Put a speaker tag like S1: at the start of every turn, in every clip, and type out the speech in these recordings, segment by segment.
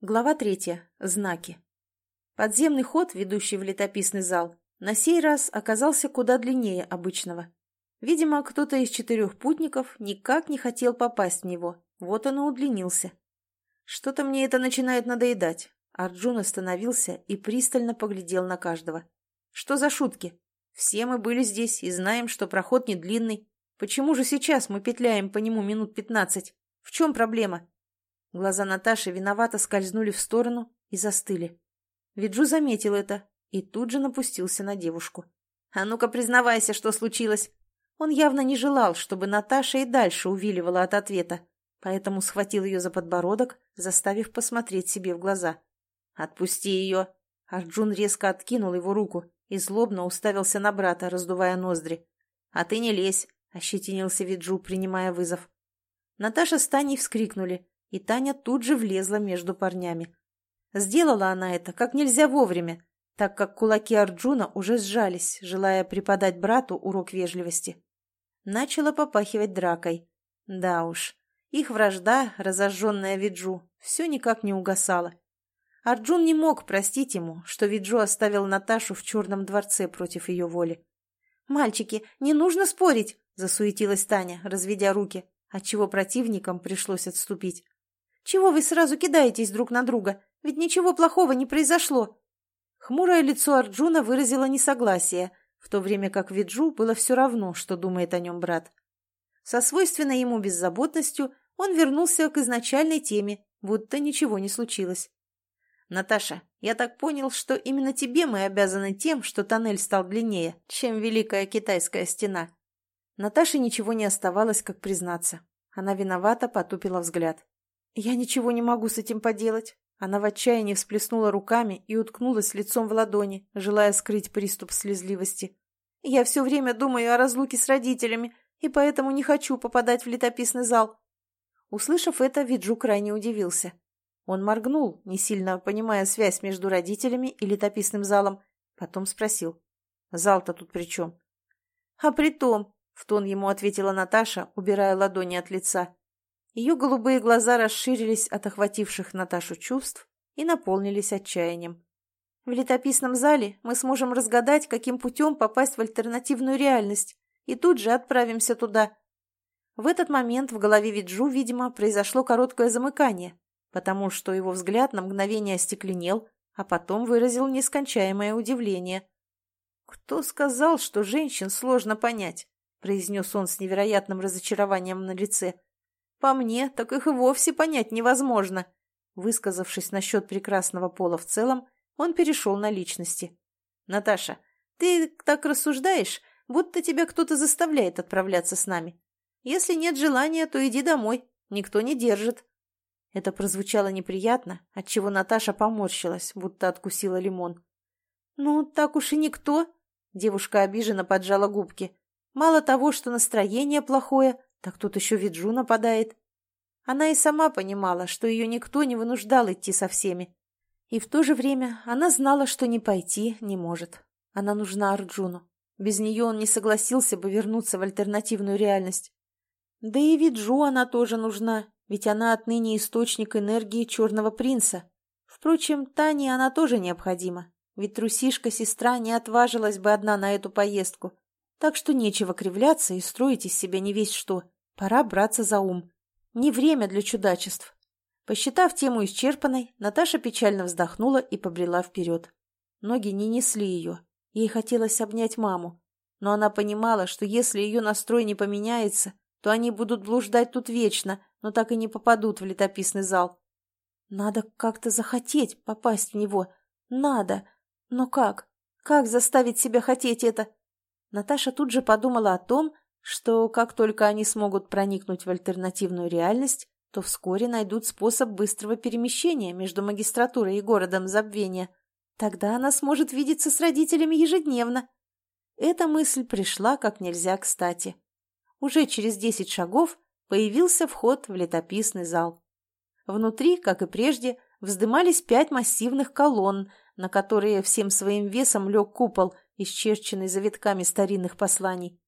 S1: Глава третья. Знаки. Подземный ход, ведущий в летописный зал, на сей раз оказался куда длиннее обычного. Видимо, кто-то из четырех путников никак не хотел попасть в него, вот он и удлинился. Что-то мне это начинает надоедать. Арджун остановился и пристально поглядел на каждого. Что за шутки? Все мы были здесь и знаем, что проход не длинный. Почему же сейчас мы петляем по нему минут пятнадцать? В чем проблема? Глаза Наташи виновато скользнули в сторону и застыли. Виджу заметил это и тут же напустился на девушку. «А ну-ка, признавайся, что случилось!» Он явно не желал, чтобы Наташа и дальше увиливала от ответа, поэтому схватил ее за подбородок, заставив посмотреть себе в глаза. «Отпусти ее!» Арджун резко откинул его руку и злобно уставился на брата, раздувая ноздри. «А ты не лезь!» — ощетинился Виджу, принимая вызов. Наташа с Таней вскрикнули, и Таня тут же влезла между парнями. Сделала она это как нельзя вовремя, так как кулаки Арджуна уже сжались, желая преподать брату урок вежливости. Начала попахивать дракой. Да уж, их вражда, разожженная Виджу, все никак не угасала. Арджун не мог простить ему, что Виджу оставил Наташу в черном дворце против ее воли. «Мальчики, не нужно спорить!» — засуетилась Таня, разведя руки, отчего противникам пришлось отступить. Чего вы сразу кидаетесь друг на друга? Ведь ничего плохого не произошло. Хмурое лицо Арджуна выразило несогласие, в то время как Виджу было все равно, что думает о нем брат. Со свойственной ему беззаботностью он вернулся к изначальной теме, будто ничего не случилось. «Наташа, я так понял, что именно тебе мы обязаны тем, что тоннель стал длиннее, чем Великая Китайская стена». Наташе ничего не оставалось, как признаться. Она виновато потупила взгляд. «Я ничего не могу с этим поделать». Она в отчаянии всплеснула руками и уткнулась лицом в ладони, желая скрыть приступ слезливости. «Я все время думаю о разлуке с родителями, и поэтому не хочу попадать в летописный зал». Услышав это, Виджу крайне удивился. Он моргнул, не сильно понимая связь между родителями и летописным залом, потом спросил. «Зал-то тут при чем?» «А при том», — в тон ему ответила Наташа, убирая ладони от лица, ее голубые глаза расширились от охвативших Наташу чувств и наполнились отчаянием. В летописном зале мы сможем разгадать, каким путем попасть в альтернативную реальность, и тут же отправимся туда. В этот момент в голове Виджу, видимо, произошло короткое замыкание, потому что его взгляд на мгновение остекленел, а потом выразил нескончаемое удивление. «Кто сказал, что женщин сложно понять?» — произнес он с невероятным разочарованием на лице. По мне, так их и вовсе понять невозможно. Высказавшись насчет прекрасного пола в целом, он перешел на личности. «Наташа, ты так рассуждаешь, будто тебя кто-то заставляет отправляться с нами. Если нет желания, то иди домой, никто не держит». Это прозвучало неприятно, отчего Наташа поморщилась, будто откусила лимон. «Ну, так уж и никто», — девушка обиженно поджала губки. «Мало того, что настроение плохое, так тут еще Виджу нападает. Она и сама понимала, что ее никто не вынуждал идти со всеми. И в то же время она знала, что не пойти не может. Она нужна Арджуну. Без нее он не согласился бы вернуться в альтернативную реальность. Да и Виджу она тоже нужна, ведь она отныне источник энергии Черного Принца. Впрочем, Тане она тоже необходима, ведь трусишка-сестра не отважилась бы одна на эту поездку, так что нечего кривляться и строить из себя не весь что. Пора браться за ум. Не время для чудачеств. Посчитав тему исчерпанной, Наташа печально вздохнула и побрела вперед. Ноги не несли ее. Ей хотелось обнять маму. Но она понимала, что если ее настрой не поменяется, то они будут блуждать тут вечно, но так и не попадут в летописный зал. Надо как-то захотеть попасть в него. Надо. Но как? Как заставить себя хотеть это? Наташа тут же подумала о том, что как только они смогут проникнуть в альтернативную реальность, то вскоре найдут способ быстрого перемещения между магистратурой и городом забвения. Тогда она сможет видеться с родителями ежедневно. Эта мысль пришла как нельзя кстати. Уже через десять шагов появился вход в летописный зал. Внутри, как и прежде, вздымались пять массивных колонн, на которые всем своим весом лег купол – исчерченный завитками старинных посланий.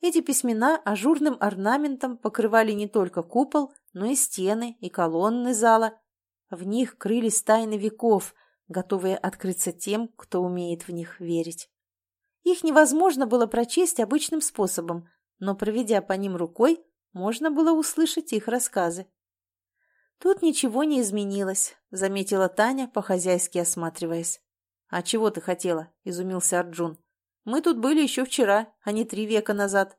S1: Эти письмена ажурным орнаментом покрывали не только купол, но и стены и колонны зала. В них крылись тайны веков, готовые открыться тем, кто умеет в них верить. Их невозможно было прочесть обычным способом, но, проведя по ним рукой, можно было услышать их рассказы. «Тут ничего не изменилось», — заметила Таня, по-хозяйски осматриваясь. «А чего ты хотела?» — изумился Арджун. «Мы тут были еще вчера, а не три века назад».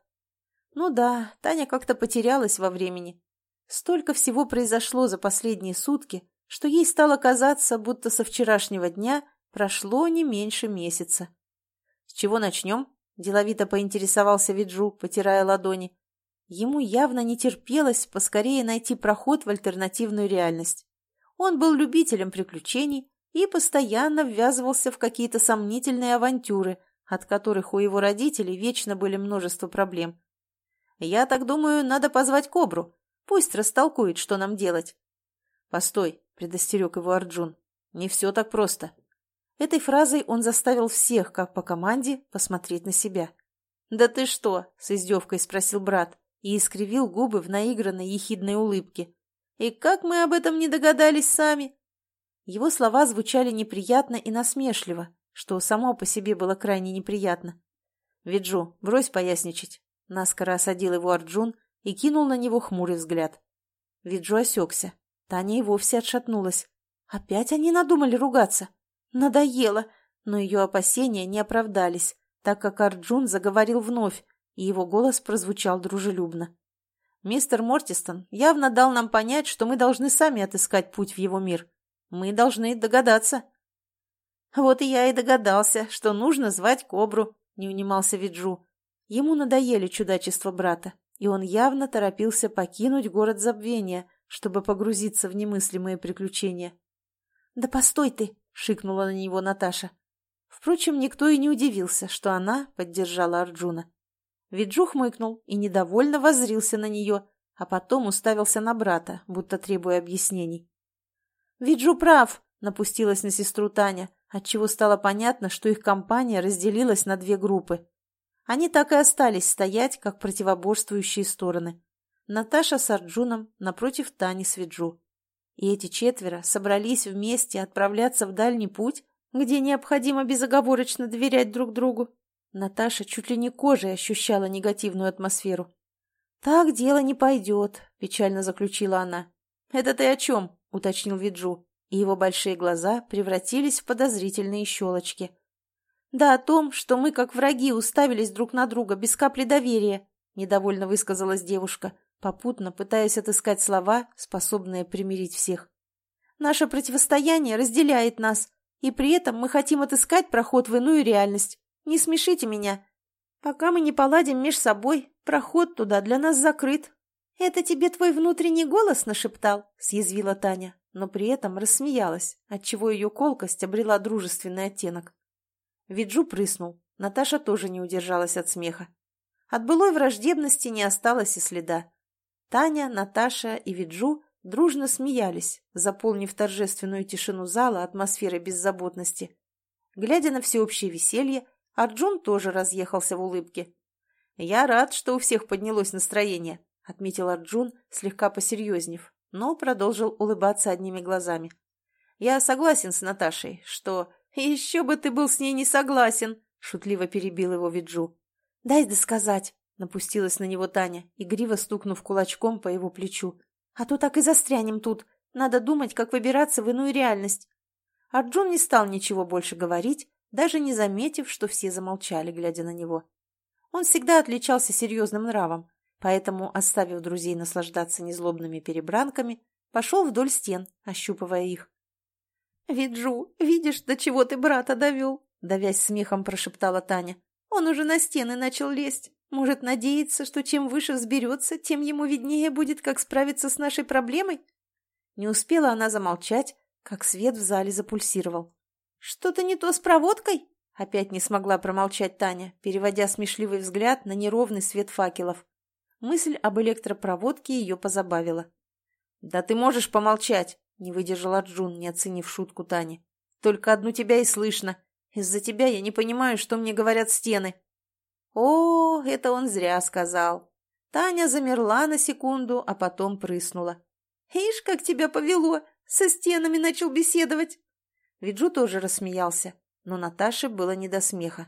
S1: «Ну да, Таня как-то потерялась во времени. Столько всего произошло за последние сутки, что ей стало казаться, будто со вчерашнего дня прошло не меньше месяца. «С чего начнем?» – деловито поинтересовался Виджу, потирая ладони. Ему явно не терпелось поскорее найти проход в альтернативную реальность. Он был любителем приключений и постоянно ввязывался в какие-то сомнительные авантюры, от которых у его родителей вечно были множество проблем. «Я так думаю, надо позвать Кобру. Пусть растолкует, что нам делать». «Постой», — предостерег его Арджун. «Не все так просто». Этой фразой он заставил всех, как по команде, посмотреть на себя. «Да ты что?» — с издевкой спросил брат и искривил губы в наигранной ехидной улыбке. «И как мы об этом не догадались сами?» Его слова звучали неприятно и насмешливо, что само по себе было крайне неприятно. «Виджу, брось поясничать», — наскоро осадил его Арджун и кинул на него хмурый взгляд. Виджу осекся. Таня и вовсе отшатнулась. Опять они надумали ругаться. Надоело, но ее опасения не оправдались, так как Арджун заговорил вновь, и его голос прозвучал дружелюбно. «Мистер Мортистон явно дал нам понять, что мы должны сами отыскать путь в его мир. Мы должны догадаться». «Вот и я и догадался, что нужно звать Кобру», — не унимался Виджу. Ему надоели чудачества брата, и он явно торопился покинуть город забвения, чтобы погрузиться в немыслимые приключения. «Да постой ты!» — шикнула на него Наташа. Впрочем, никто и не удивился, что она поддержала Арджуна. Виджу хмыкнул и недовольно воззрился на нее, а потом уставился на брата, будто требуя объяснений. «Виджу прав!» — напустилась на сестру Таня, отчего стало понятно, что их компания разделилась на две группы. Они так и остались стоять, как противоборствующие стороны. Наташа с Арджуном напротив Тани с Виджу. И эти четверо собрались вместе отправляться в дальний путь, где необходимо безоговорочно доверять друг другу. Наташа чуть ли не кожей ощущала негативную атмосферу. «Так дело не пойдет», — печально заключила она. «Это ты о чем?» — уточнил Виджу, и его большие глаза превратились в подозрительные щелочки. «Да о том, что мы, как враги, уставились друг на друга без капли доверия», — недовольно высказалась девушка попутно пытаясь отыскать слова, способные примирить всех. «Наше противостояние разделяет нас, и при этом мы хотим отыскать проход в иную реальность. Не смешите меня. Пока мы не поладим меж собой, проход туда для нас закрыт». «Это тебе твой внутренний голос нашептал?» — съязвила Таня, но при этом рассмеялась, отчего ее колкость обрела дружественный оттенок. Виджу прыснул. Наташа тоже не удержалась от смеха. От былой враждебности не осталось и следа. Таня, Наташа и Виджу дружно смеялись, заполнив торжественную тишину зала атмосферой беззаботности. Глядя на всеобщее веселье, Арджун тоже разъехался в улыбке. «Я рад, что у всех поднялось настроение», — отметил Арджун, слегка посерьезнев, но продолжил улыбаться одними глазами. «Я согласен с Наташей, что...» «Еще бы ты был с ней не согласен!» — шутливо перебил его Виджу. «Дай досказать!» Напустилась на него Таня, игриво стукнув кулачком по его плечу. «А то так и застрянем тут. Надо думать, как выбираться в иную реальность». Арджун не стал ничего больше говорить, даже не заметив, что все замолчали, глядя на него. Он всегда отличался серьезным нравом, поэтому, оставив друзей наслаждаться незлобными перебранками, пошел вдоль стен, ощупывая их. «Виджу, видишь, до чего ты брата довел?» — давясь смехом прошептала Таня. «Он уже на стены начал лезть». Может, надеяться, что чем выше взберется, тем ему виднее будет, как справиться с нашей проблемой? Не успела она замолчать, как свет в зале запульсировал. «Что-то не то с проводкой?» Опять не смогла промолчать Таня, переводя смешливый взгляд на неровный свет факелов. Мысль об электропроводке ее позабавила. «Да ты можешь помолчать!» — не выдержал Арджун, не оценив шутку Тани. «Только одну тебя и слышно. Из-за тебя я не понимаю, что мне говорят стены». О, это он зря сказал. Таня замерла на секунду, а потом прыснула. «Ишь, как тебя повело! Со стенами начал беседовать. Виджу тоже рассмеялся, но Наташе было не до смеха.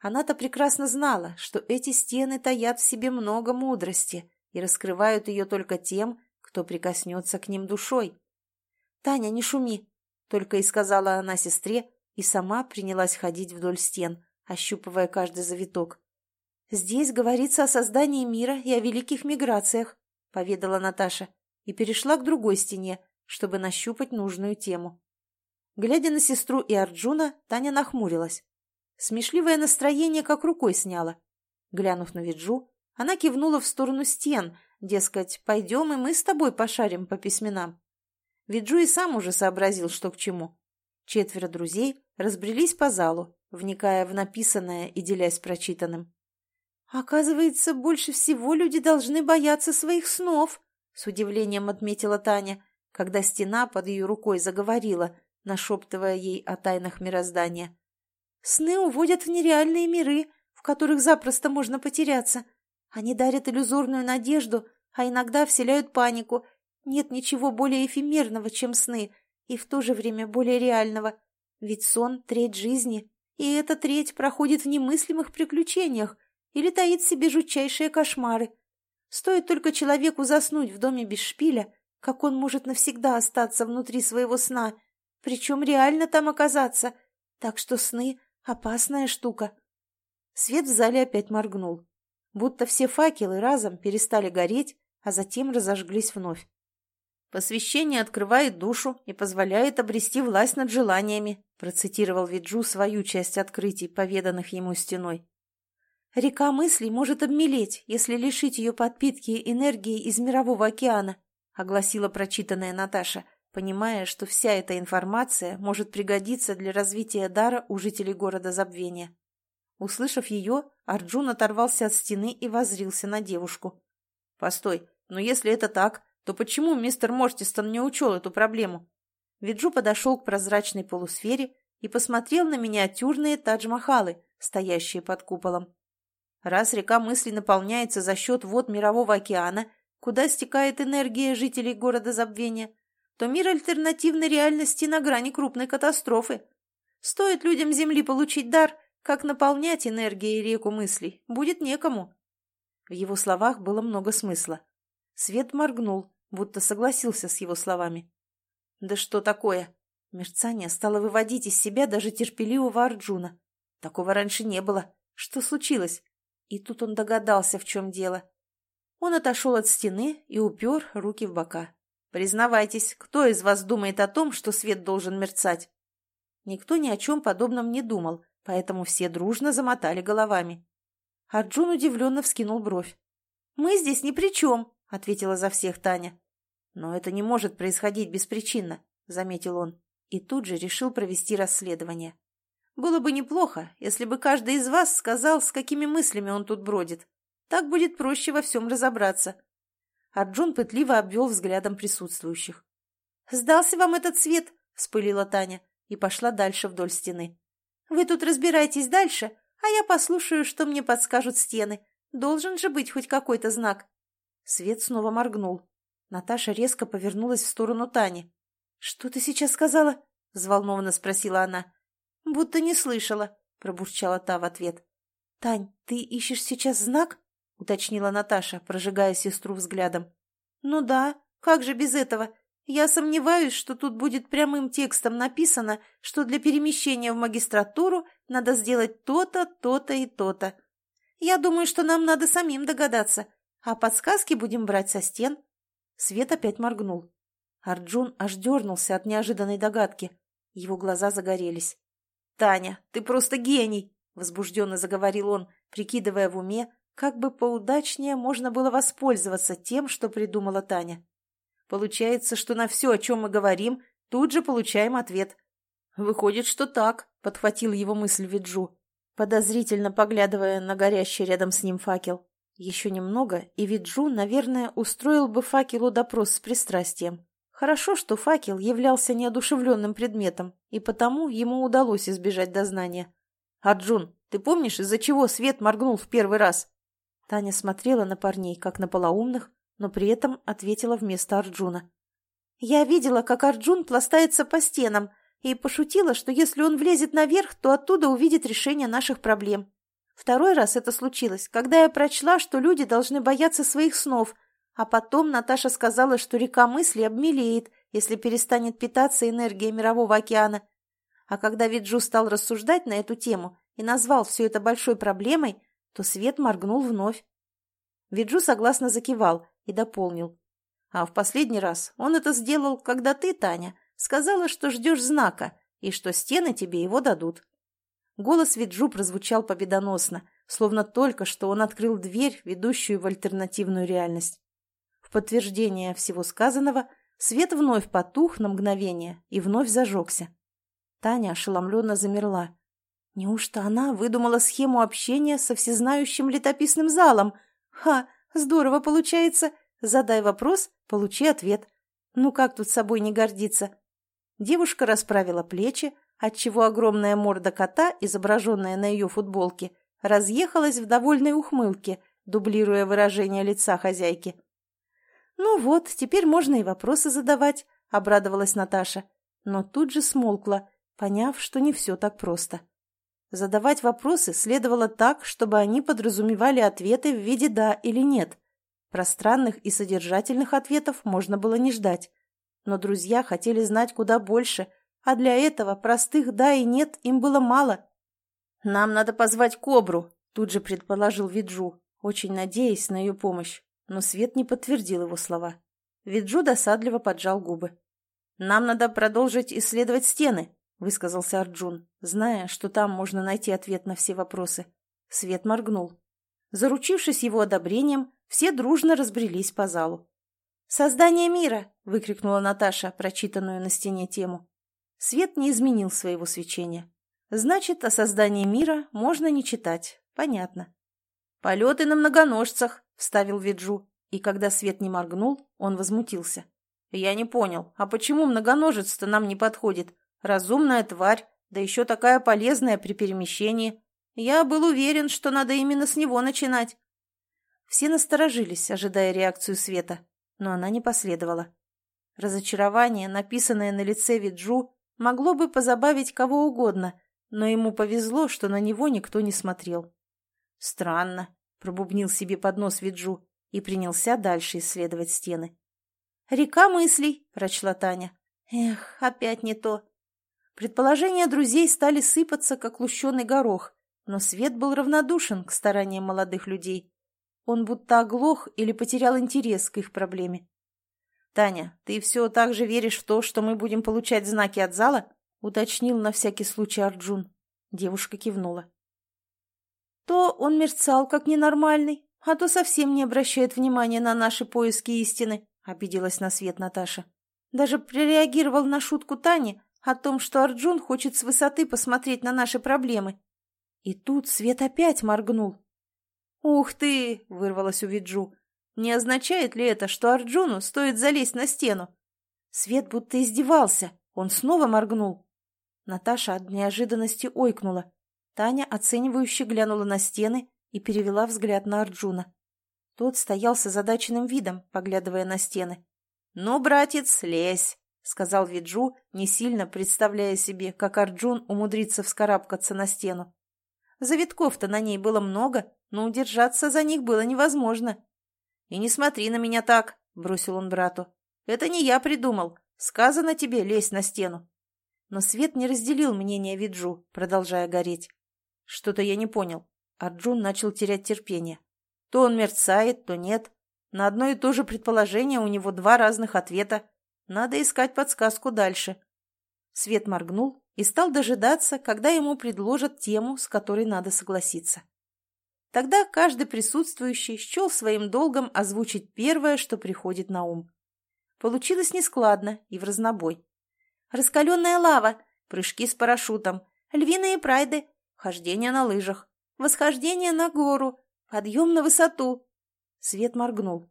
S1: Она-то прекрасно знала, что эти стены таят в себе много мудрости и раскрывают ее только тем, кто прикоснется к ним душой. «Таня, не шуми!» — только и сказала она сестре, и сама принялась ходить вдоль стен, ощупывая каждый завиток. «Здесь говорится о создании мира и о великих миграциях», — поведала Наташа, и перешла к другой стене, чтобы нащупать нужную тему. Глядя на сестру и Арджуна, Таня нахмурилась. Смешливое настроение как рукой сняло. Глянув на Виджу, она кивнула в сторону стен, дескать, пойдем и мы с тобой пошарим по письменам. Виджу и сам уже сообразил, что к чему. Четверо друзей разбрелись по залу, вникая в написанное и делясь прочитанным. «Оказывается, больше всего люди должны бояться своих снов», — с удивлением отметила Таня, когда стена под ее рукой заговорила, нашептывая ей о тайнах мироздания. «Сны уводят в нереальные миры, в которых запросто можно потеряться. Они дарят иллюзорную надежду, а иногда вселяют панику. Нет ничего более эфемерного, чем сны, и в то же время более реального. Ведь сон — треть жизни, и эта треть проходит в немыслимых приключениях или таит в себе жутчайшие кошмары. Стоит только человеку заснуть в доме без шпиля, как он может навсегда остаться внутри своего сна — причем реально там оказаться. Так что сны — опасная штука. Свет в зале опять моргнул. Будто все факелы разом перестали гореть, а затем разожглись вновь. «Посвящение открывает душу и позволяет обрести власть над желаниями», процитировал Виджу свою часть открытий, поведанных ему стеной. «Река мыслей может обмелеть, если лишить ее подпитки энергии из мирового океана», огласила прочитанная Наташа – понимая, что вся эта информация может пригодиться для развития дара у жителей города Забвения. Услышав ее, Арджун оторвался от стены и воззрился на девушку. «Постой, но если это так, то почему мистер Мортистон не учел эту проблему?» Виджу подошел к прозрачной полусфере и посмотрел на миниатюрные тадж-махалы, стоящие под куполом. Раз река мысли наполняется за счет вод Мирового океана, куда стекает энергия жителей города Забвения, то мир альтернативной реальности на грани крупной катастрофы. Стоит людям Земли получить дар, как наполнять энергией реку мыслей, будет некому. В его словах было много смысла. Свет моргнул, будто согласился с его словами. «Да что такое?» Мерцание стало выводить из себя даже терпеливого Арджуна. Такого раньше не было. Что случилось? И тут он догадался, в чем дело. Он отошел от стены и упер руки в бока. Признавайтесь, кто из вас думает о том, что свет должен мерцать? Никто ни о чем подобном не думал, поэтому все дружно замотали головами. Арджун удивленно вскинул бровь. «Мы здесь ни при чем», — ответила за всех Таня. «Но это не может происходить беспричинно», — заметил он, и тут же решил провести расследование. «Было бы неплохо, если бы каждый из вас сказал, с какими мыслями он тут бродит. Так будет проще во всем разобраться». Арджун пытливо обвел взглядом присутствующих. «Сдался вам этот цвет?» — вспылила Таня и пошла дальше вдоль стены. «Вы тут разбирайтесь дальше, а я послушаю, что мне подскажут стены. Должен же быть хоть какой-то знак». Свет снова моргнул. Наташа резко повернулась в сторону Тани. «Что ты сейчас сказала?» — взволнованно спросила она. «Будто не слышала», — пробурчала та в ответ. «Тань, ты ищешь сейчас знак?» — уточнила Наташа, прожигая сестру взглядом. «Ну да, как же без этого? Я сомневаюсь, что тут будет прямым текстом написано, что для перемещения в магистратуру надо сделать то-то, то-то и то-то. Я думаю, что нам надо самим догадаться, а подсказки будем брать со стен». Свет опять моргнул. Арджун аж дернулся от неожиданной догадки. Его глаза загорелись. «Таня, ты просто гений!» — возбужденно заговорил он, прикидывая в уме, как бы поудачнее можно было воспользоваться тем, что придумала Таня. Получается, что на все, о чем мы говорим, тут же получаем ответ. «Выходит, что так», — подхватил его мысль Виджу, подозрительно поглядывая на горящий рядом с ним факел. Еще немного, и Виджу, наверное, устроил бы факелу допрос с пристрастием. Хорошо, что факел являлся неодушевленным предметом, и потому ему удалось избежать дознания. «Арджун, ты помнишь, из-за чего свет моргнул в первый раз?» Таня смотрела на парней, как на полоумных, но при этом ответила вместо Арджуна. Я видела, как Арджун пластается по стенам, и пошутила, что если он влезет наверх, то оттуда увидит решение наших проблем. Второй раз это случилось, когда я прочла, что люди должны бояться своих снов, а потом Наташа сказала, что река мысли обмелеет, если перестанет питаться энергией Мирового океана. А когда Виджу стал рассуждать на эту тему и назвал все это большой проблемой, то свет моргнул вновь. Виджу согласно закивал и дополнил. А в последний раз он это сделал, когда ты, Таня, сказала, что ждешь знака и что стены тебе его дадут. Голос Виджу прозвучал победоносно, словно только что он открыл дверь, ведущую в альтернативную реальность. В подтверждение всего сказанного свет вновь потух на мгновение и вновь зажегся. Таня ошеломленно замерла. Неужто она выдумала схему общения со всезнающим летописным залом? Ха, здорово получается. Задай вопрос, получи ответ. Ну как тут собой не гордиться? Девушка расправила плечи, отчего огромная морда кота, изображенная на ее футболке, разъехалась в довольной ухмылке, дублируя выражение лица хозяйки. «Ну вот, теперь можно и вопросы задавать», — обрадовалась Наташа, но тут же смолкла, поняв, что не все так просто. Задавать вопросы следовало так, чтобы они подразумевали ответы в виде «да» или «нет». Пространных и содержательных ответов можно было не ждать. Но друзья хотели знать куда больше — а для этого простых «да» и «нет» им было мало. «Нам надо позвать Кобру», — тут же предположил Виджу, очень надеясь на ее помощь, но Свет не подтвердил его слова. Виджу досадливо поджал губы. «Нам надо продолжить исследовать стены», — высказался Арджун, зная, что там можно найти ответ на все вопросы. Свет моргнул. Заручившись его одобрением, все дружно разбрелись по залу. «Создание мира!» — выкрикнула Наташа, прочитанную на стене тему. Свет не изменил своего свечения. Значит, о создании мира можно не читать. Понятно. «Полеты на многоножцах», — вставил Виджу. И когда свет не моргнул, он возмутился. «Я не понял, а почему многоножец-то нам не подходит? Разумная тварь, да еще такая полезная при перемещении. Я был уверен, что надо именно с него начинать». Все насторожились, ожидая реакцию света, но она не последовала. Разочарование, написанное на лице Виджу, могло бы позабавить кого угодно, но ему повезло, что на него никто не смотрел. «Странно», — пробубнил себе под нос Виджу и принялся дальше исследовать стены. «Река мыслей», — прочла Таня. «Эх, опять не то». Предположения друзей стали сыпаться, как лущеный горох, но Свет был равнодушен к стараниям молодых людей. Он будто оглох или потерял интерес к их проблеме. «Таня, ты все так же веришь в то, что мы будем получать знаки от зала?» — уточнил на всякий случай Арджун. Девушка кивнула. «То он мерцал, как ненормальный, а то совсем не обращает внимания на наши поиски истины», — обиделась на свет Наташа. «Даже прореагировал на шутку Тани о том, что Арджун хочет с высоты посмотреть на наши проблемы». И тут свет опять моргнул. «Ух ты!» — вырвалось у Виджу. Не означает ли это, что Арджуну стоит залезть на стену? Свет будто издевался. Он снова моргнул. Наташа от неожиданности ойкнула. Таня оценивающе глянула на стены и перевела взгляд на Арджуна. Тот стоял с озадаченным видом, поглядывая на стены. «Ну, братец, лезь!» — сказал Виджу, не сильно представляя себе, как Арджун умудрится вскарабкаться на стену. Завитков-то на ней было много, но удержаться за них было невозможно. «И не смотри на меня так», — бросил он брату. «Это не я придумал. Сказано тебе, лезь на стену». Но свет не разделил мнение Виджу, продолжая гореть. Что-то я не понял. Арджун начал терять терпение. То он мерцает, то нет. На одно и то же предположение у него два разных ответа. Надо искать подсказку дальше. Свет моргнул и стал дожидаться, когда ему предложат тему, с которой надо согласиться. Тогда каждый присутствующий счел своим долгом озвучить первое, что приходит на ум. Получилось нескладно и в разнобой. Раскаленная лава, прыжки с парашютом, львиные прайды, хождение на лыжах, восхождение на гору, подъем на высоту. Свет моргнул.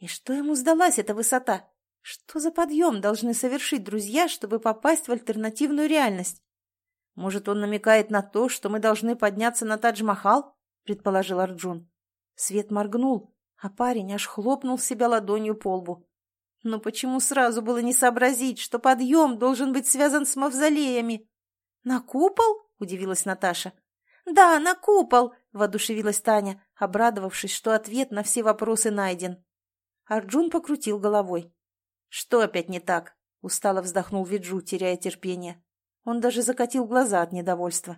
S1: И что ему сдалась эта высота? Что за подъем должны совершить друзья, чтобы попасть в альтернативную реальность? Может, он намекает на то, что мы должны подняться на Тадж-Махал? — предположил Арджун. Свет моргнул, а парень аж хлопнул себя ладонью по лбу. Но почему сразу было не сообразить, что подъем должен быть связан с мавзолеями? «На купол?» – удивилась Наташа. «Да, на купол!» – воодушевилась Таня, обрадовавшись, что ответ на все вопросы найден. Арджун покрутил головой. «Что опять не так?» – устало вздохнул Виджу, теряя терпение. Он даже закатил глаза от недовольства.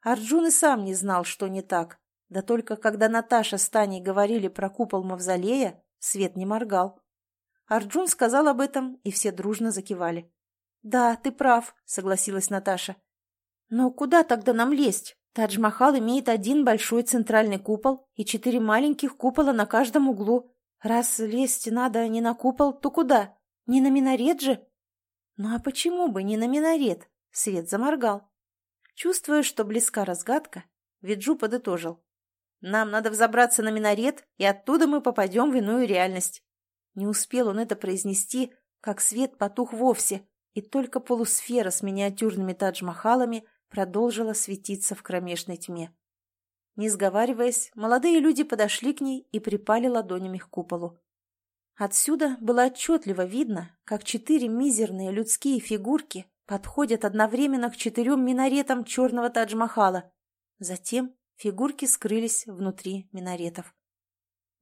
S1: Арджун и сам не знал, что не так. Да только когда Наташа с Таней говорили про купол мавзолея, свет не моргал. Арджун сказал об этом, и все дружно закивали. «Да, ты прав», — согласилась Наташа. «Но куда тогда нам лезть? Тадж-Махал имеет один большой центральный купол и четыре маленьких купола на каждом углу. Раз лезть надо не на купол, то куда? Не на минарет же?» «Ну а почему бы не на минарет?» — свет заморгал. Чувствуя, что близка разгадка, Виджу подытожил. «Нам надо взобраться на минарет, и оттуда мы попадем в иную реальность. Не успел он это произнести, как свет потух вовсе, и только полусфера с миниатюрными тадж-махалами продолжила светиться в кромешной тьме. Не сговариваясь, молодые люди подошли к ней и припали ладонями к куполу. Отсюда было отчетливо видно, как четыре мизерные людские фигурки подходят одновременно к четырем минаретам черного Тадж-Махала. Затем фигурки скрылись внутри минаретов.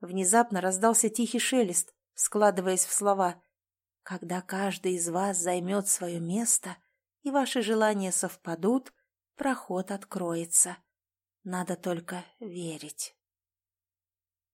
S1: Внезапно раздался тихий шелест, складываясь в слова «Когда каждый из вас займет свое место, и ваши желания совпадут, проход откроется. Надо только верить».